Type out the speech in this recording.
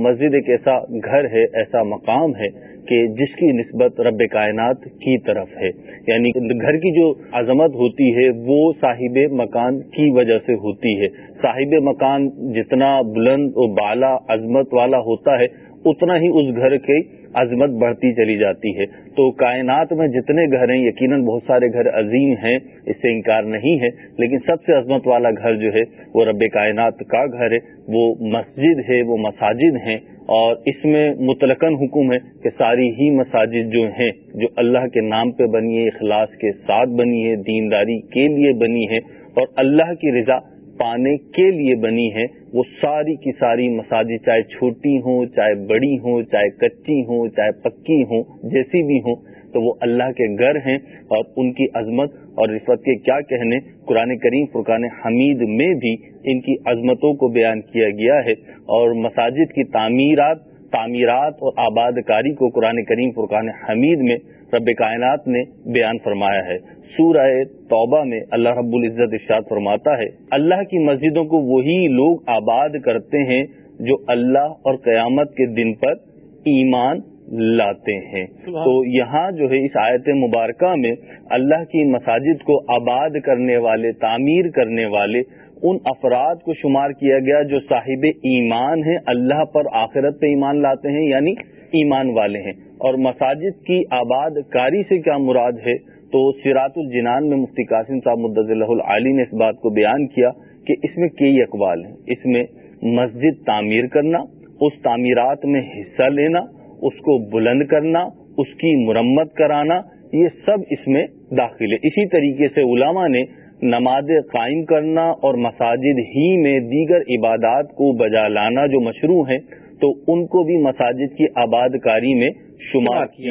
مسجد ایک ایسا گھر ہے، ایسا مقام ہے کہ جس کی نسبت رب کائنات کی طرف ہے۔ یعنی گھر کی جو عظمت ہوتی ہے، وہ صاحب مکان کی وجہ سے ہوتی ہے۔ صاحب مکان جتنا بلند و بالا عظمت والا ہوتا ہے، اتنا ہی اس گھر کے عظمت بڑھتی چلی جاتی ہے۔ تو کائنات میں جتنے گھر ہیں، یقیناً بہت سارے گھر عظیم ہیں، اس سے انکار نہیں ہے۔ لیکن سب سے عظمت والا گھر جو ہے، وہ رب کائنات کا گھر ہے۔ وہ مسجد ہے، وہ مساجد ہیں۔ اور اس میں متلقن حکم ہے کہ ساری ہی مساجد جو ہیں، جو اللہ کے نام پہ بنی ہے اخلاص کے ساتھ بنی ہے دینداری کے لیے بنی ہے اور اللہ کی رضا پانے کے لیے بنی ہے وہ ساری کی ساری مساجد چاہے چھوٹی ہوں، چاہے بڑی ہوں، چاہے کچی ہوں، چاہے پکی ہوں، جیسی بھی ہوں، تو وہ اللہ کے گھر ہیں اور ان کی عظمت اور رفت کے کیا کہنے، قرآن کریم فرقان حمید میں بھی ان کی عظمتوں کو بیان کیا گیا ہے اور مساجد کی تعمیرات تعمیرات اور آباد کاری کو قرآن کریم فرقان حمید میں رب کائنات نے بیان فرمایا ہے۔ سورہ توبہ میں اللہ رب العزت ارشاد فرماتا ہے اللہ کی مسجدوں کو وہی لوگ آباد کرتے ہیں جو اللہ اور قیامت کے دن پر ایمان لاتے ہیں۔ تو یہاں جو ہے اس آیت مبارکہ میں اللہ کی مساجد کو آباد کرنے والے تعمیر کرنے والے ان افراد کو شمار کیا گیا جو صاحب ایمان ہیں، اللہ پر آخرت پہ ایمان لاتے ہیں یعنی ایمان والے ہیں۔ اور مساجد کی آباد کاری سے کیا مراد ہے؟ تو سیرات الجنان میں مفتی قاسم صاحب مدض اللہ علی نے اس بات کو بیان کیا کہ اس میں کئی اقوال ہیں۔ اس میں مسجد تعمیر کرنا، اس تعمیرات میں حصہ لینا، اس کو بلند کرنا، اس کی مرمت کرانا یہ سب اس میں داخل ہے۔ اسی طریقے سے علماء نے نماز قائم کرنا اور مساجد ہی میں دیگر عبادات کو بجا لانا جو مشروع ہیں تو ان کو بھی مساجد کی آباد کاری میں شمار کیا۔